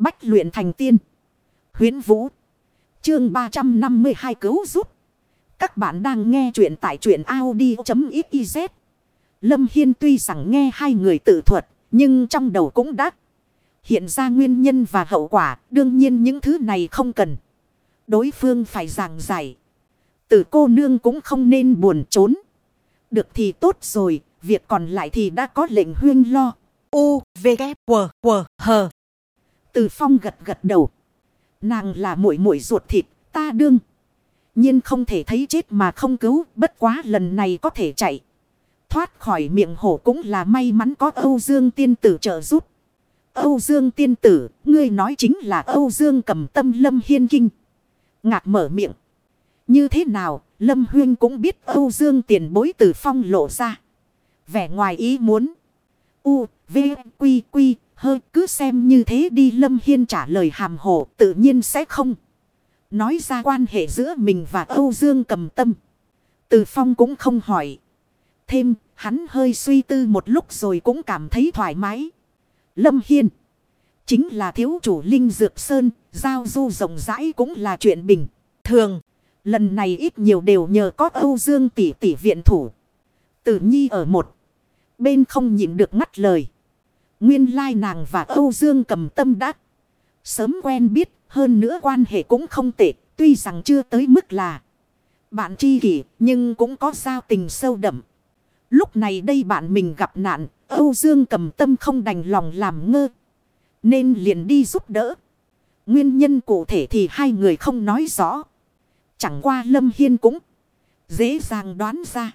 Bách luyện thành tiên. Huyến Vũ. Chương 352 cứu giúp. Các bạn đang nghe truyện tại truyện Audi.xyz. Lâm Hiên tuy rằng nghe hai người tự thuật. Nhưng trong đầu cũng đã hiện ra nguyên nhân và hậu quả. Đương nhiên những thứ này không cần. Đối phương phải giảng giải. Tử cô nương cũng không nên buồn trốn. Được thì tốt rồi. Việc còn lại thì đã có lệnh huyên lo. U, V, K, W, W, H. Từ phong gật gật đầu. Nàng là muội muội ruột thịt, ta đương. nhiên không thể thấy chết mà không cứu, bất quá lần này có thể chạy. Thoát khỏi miệng hổ cũng là may mắn có Âu Dương tiên tử trợ giúp. Âu Dương tiên tử, ngươi nói chính là Âu Dương cầm tâm lâm hiên kinh. Ngạc mở miệng. Như thế nào, Lâm Huyên cũng biết Âu Dương tiền bối từ phong lộ ra. Vẻ ngoài ý muốn. U, V, Quy, Quy, Hơ cứ xem như thế đi Lâm Hiên trả lời hàm hồ tự nhiên sẽ không. Nói ra quan hệ giữa mình và Âu Dương cầm tâm. Từ Phong cũng không hỏi. Thêm, hắn hơi suy tư một lúc rồi cũng cảm thấy thoải mái. Lâm Hiên. Chính là thiếu chủ Linh Dược Sơn, giao du rộng rãi cũng là chuyện bình. Thường, lần này ít nhiều đều nhờ có Âu Dương tỷ tỷ viện thủ. Tử nhi ở một. Bên không nhịn được ngắt lời. Nguyên lai nàng và Âu Dương cầm tâm đã sớm quen biết, hơn nữa quan hệ cũng không tệ, tuy rằng chưa tới mức là bạn tri kỷ, nhưng cũng có giao tình sâu đậm. Lúc này đây bạn mình gặp nạn, Âu Dương cầm tâm không đành lòng làm ngơ, nên liền đi giúp đỡ. Nguyên nhân cụ thể thì hai người không nói rõ. Chẳng qua Lâm Hiên cũng dễ dàng đoán ra.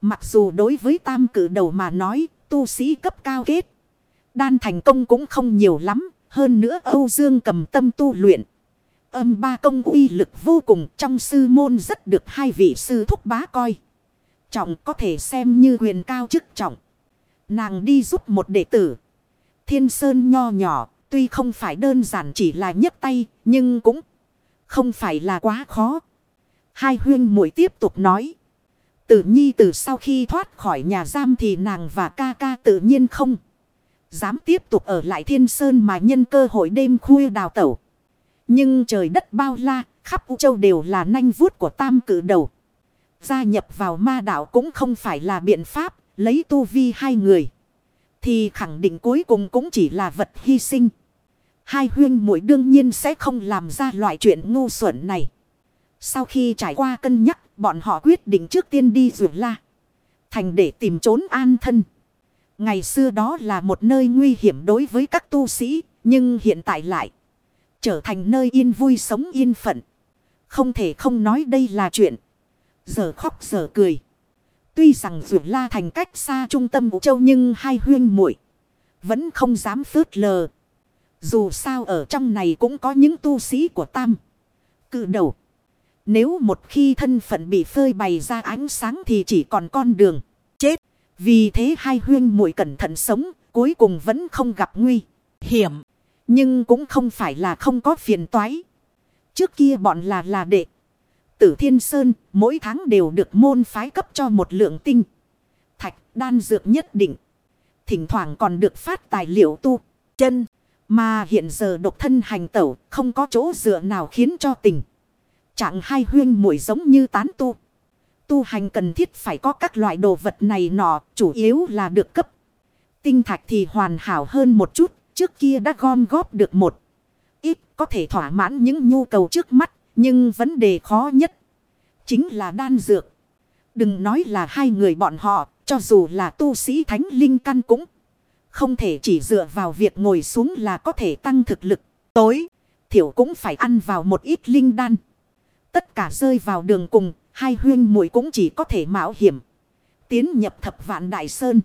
Mặc dù đối với tam cử đầu mà nói, tu sĩ cấp cao kết. Đan thành công cũng không nhiều lắm. Hơn nữa Âu Dương cầm tâm tu luyện. Âm ba công uy lực vô cùng trong sư môn rất được hai vị sư thúc bá coi. Trọng có thể xem như quyền cao chức trọng. Nàng đi giúp một đệ tử. Thiên Sơn nho nhỏ, tuy không phải đơn giản chỉ là nhấc tay, nhưng cũng không phải là quá khó. Hai huyên muội tiếp tục nói. Tử nhi từ sau khi thoát khỏi nhà giam thì nàng và ca ca tự nhiên không. Dám tiếp tục ở lại thiên sơn mà nhân cơ hội đêm khuya đào tẩu. Nhưng trời đất bao la, khắp U Châu đều là nanh vuốt của tam cử đầu. Gia nhập vào ma đạo cũng không phải là biện pháp, lấy tu vi hai người. Thì khẳng định cuối cùng cũng chỉ là vật hy sinh. Hai huyên muội đương nhiên sẽ không làm ra loại chuyện ngu xuẩn này. Sau khi trải qua cân nhắc, bọn họ quyết định trước tiên đi rượu la. Thành để tìm trốn an thân. Ngày xưa đó là một nơi nguy hiểm đối với các tu sĩ, nhưng hiện tại lại trở thành nơi yên vui sống yên phận. Không thể không nói đây là chuyện. Giờ khóc giờ cười. Tuy rằng dù la thành cách xa trung tâm Vũ Châu nhưng hai huyên muội vẫn không dám phớt lờ. Dù sao ở trong này cũng có những tu sĩ của tam. Cự đầu. Nếu một khi thân phận bị phơi bày ra ánh sáng thì chỉ còn con đường. Vì thế hai huyên muội cẩn thận sống. Cuối cùng vẫn không gặp nguy. Hiểm. Nhưng cũng không phải là không có phiền toái. Trước kia bọn là là đệ. Tử Thiên Sơn, mỗi tháng đều được môn phái cấp cho một lượng tinh. Thạch, đan dược nhất định. Thỉnh thoảng còn được phát tài liệu tu. Chân. Mà hiện giờ độc thân hành tẩu, không có chỗ dựa nào khiến cho tình. Trạng hai huyên muội giống như tán tu. Tu hành cần thiết phải có các loại đồ vật này nọ, chủ yếu là được cấp. Tinh thạch thì hoàn hảo hơn một chút, trước kia đã gom góp được một. Ít có thể thỏa mãn những nhu cầu trước mắt, nhưng vấn đề khó nhất. Chính là đan dược. Đừng nói là hai người bọn họ, cho dù là tu sĩ thánh linh căn cũng. Không thể chỉ dựa vào việc ngồi xuống là có thể tăng thực lực. Tối, thiểu cũng phải ăn vào một ít linh đan. Tất cả rơi vào đường cùng, hai huyên muội cũng chỉ có thể mạo hiểm. Tiến nhập thập vạn đại sơn.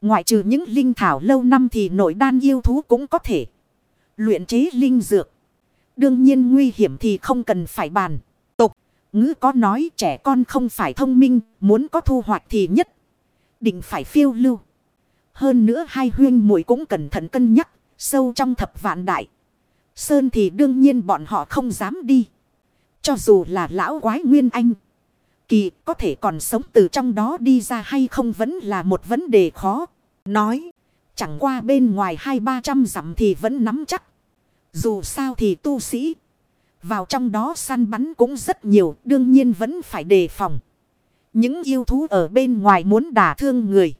Ngoại trừ những linh thảo lâu năm thì nội đan yêu thú cũng có thể. Luyện chế linh dược. Đương nhiên nguy hiểm thì không cần phải bàn. Tục, ngữ có nói trẻ con không phải thông minh, muốn có thu hoạch thì nhất. Định phải phiêu lưu. Hơn nữa hai huyên muội cũng cẩn thận cân nhắc, sâu trong thập vạn đại. Sơn thì đương nhiên bọn họ không dám đi. Cho dù là lão quái nguyên anh. Kỳ, có thể còn sống từ trong đó đi ra hay không vẫn là một vấn đề khó. Nói. Chẳng qua bên ngoài hai ba trăm dặm thì vẫn nắm chắc. Dù sao thì tu sĩ. Vào trong đó săn bắn cũng rất nhiều. Đương nhiên vẫn phải đề phòng. Những yêu thú ở bên ngoài muốn đả thương người.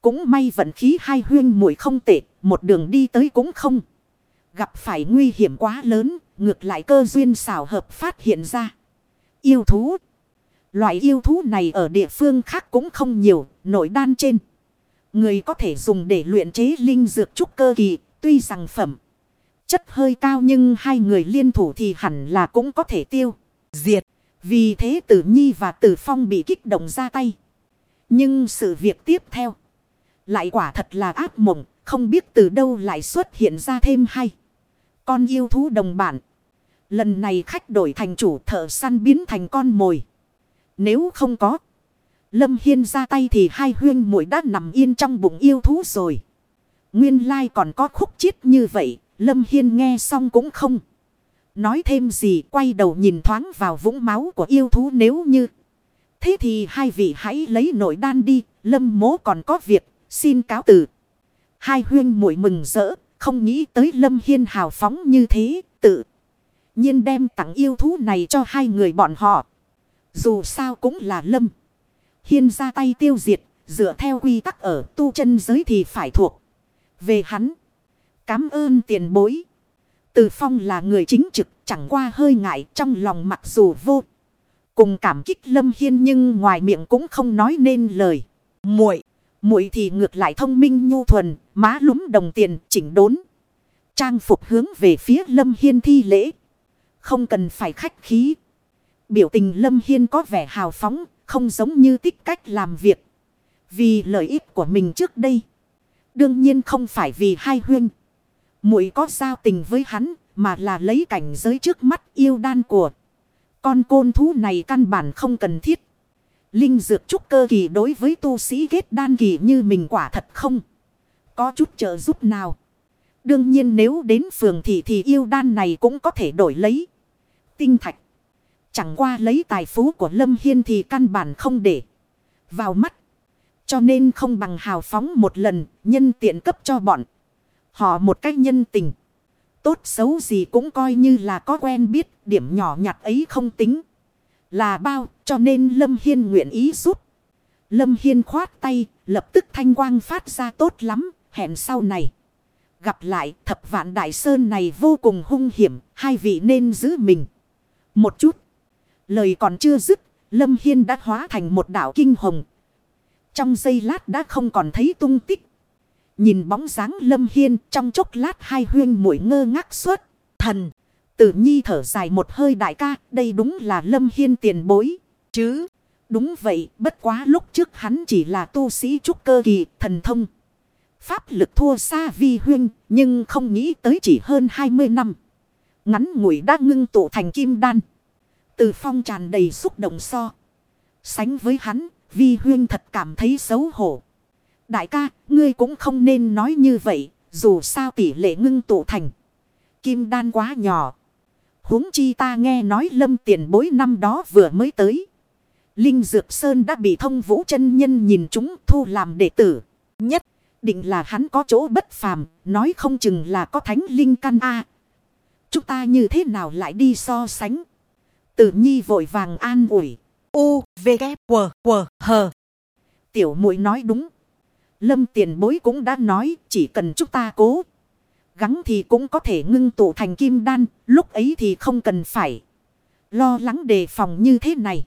Cũng may vận khí hai huyên muội không tệ. Một đường đi tới cũng không. Gặp phải nguy hiểm quá lớn. Ngược lại cơ duyên xảo hợp phát hiện ra. Yêu thú. Loại yêu thú này ở địa phương khác cũng không nhiều. Nội đan trên. Người có thể dùng để luyện chế linh dược trúc cơ kỳ. Tuy rằng phẩm. Chất hơi cao nhưng hai người liên thủ thì hẳn là cũng có thể tiêu. Diệt. Vì thế tử nhi và tử phong bị kích động ra tay. Nhưng sự việc tiếp theo. Lại quả thật là ác mộng. Không biết từ đâu lại xuất hiện ra thêm hay. Con yêu thú đồng bản. Lần này khách đổi thành chủ thợ săn biến thành con mồi. Nếu không có. Lâm Hiên ra tay thì hai huyên muội đã nằm yên trong bụng yêu thú rồi. Nguyên lai còn có khúc chiết như vậy. Lâm Hiên nghe xong cũng không. Nói thêm gì, quay đầu nhìn thoáng vào vũng máu của yêu thú nếu như. Thế thì hai vị hãy lấy nội đan đi. Lâm mố còn có việc. Xin cáo từ. Hai huyên muội mừng rỡ. Không nghĩ tới Lâm Hiên hào phóng như thế. Tự nhiên đem tặng yêu thú này cho hai người bọn họ. Dù sao cũng là Lâm. Hiên ra tay tiêu diệt. Dựa theo quy tắc ở tu chân giới thì phải thuộc. Về hắn. Cám ơn tiền bối. Từ phong là người chính trực chẳng qua hơi ngại trong lòng mặc dù vô. Cùng cảm kích lâm hiên nhưng ngoài miệng cũng không nói nên lời. muội muội thì ngược lại thông minh nhu thuần, má lúm đồng tiền chỉnh đốn. Trang phục hướng về phía lâm hiên thi lễ. Không cần phải khách khí. Biểu tình lâm hiên có vẻ hào phóng, không giống như tích cách làm việc. Vì lợi ích của mình trước đây. Đương nhiên không phải vì hai huynh muội có giao tình với hắn, mà là lấy cảnh giới trước mắt yêu đan của. Con côn thú này căn bản không cần thiết. Linh dược trúc cơ kỳ đối với tu sĩ kết đan kỳ như mình quả thật không. Có chút trợ giúp nào. Đương nhiên nếu đến phường thị thì yêu đan này cũng có thể đổi lấy. Tinh thạch. Chẳng qua lấy tài phú của Lâm Hiên thì căn bản không để vào mắt. Cho nên không bằng hào phóng một lần, nhân tiện cấp cho bọn. Họ một cách nhân tình. Tốt xấu gì cũng coi như là có quen biết. Điểm nhỏ nhặt ấy không tính. Là bao, cho nên Lâm Hiên nguyện ý giúp. Lâm Hiên khoát tay. Lập tức thanh quang phát ra tốt lắm. Hẹn sau này. Gặp lại, thập vạn đại sơn này vô cùng hung hiểm. Hai vị nên giữ mình. Một chút. Lời còn chưa dứt. Lâm Hiên đã hóa thành một đảo kinh hồng. Trong giây lát đã không còn thấy tung tích. Nhìn bóng dáng lâm hiên, trong chốc lát hai huyên mũi ngơ ngác suốt. Thần. Tử nhi thở dài một hơi đại ca. Đây đúng là lâm hiên tiền bối. Chứ. Đúng vậy. Bất quá lúc trước hắn chỉ là tu sĩ trúc cơ kỳ, thần thông. Pháp lực thua xa vi huyên. Nhưng không nghĩ tới chỉ hơn 20 năm. Ngắn ngủi đã ngưng tụ thành kim đan. Từ phong tràn đầy xúc động so. Sánh với hắn. Vi huyên thật cảm thấy xấu hổ. Đại ca, ngươi cũng không nên nói như vậy, dù sao tỷ lệ ngưng tụ thành. Kim đan quá nhỏ. huống chi ta nghe nói lâm tiền bối năm đó vừa mới tới. Linh Dược Sơn đã bị thông vũ chân nhân nhìn chúng thu làm đệ tử. Nhất định là hắn có chỗ bất phàm, nói không chừng là có thánh linh căn A. chúng ta như thế nào lại đi so sánh? Tử nhi vội vàng an ủi. U, V, K, W, W, H. Tiểu muội nói đúng. Lâm tiền bối cũng đã nói chỉ cần chúng ta cố. Gắng thì cũng có thể ngưng tụ thành kim đan. Lúc ấy thì không cần phải lo lắng đề phòng như thế này.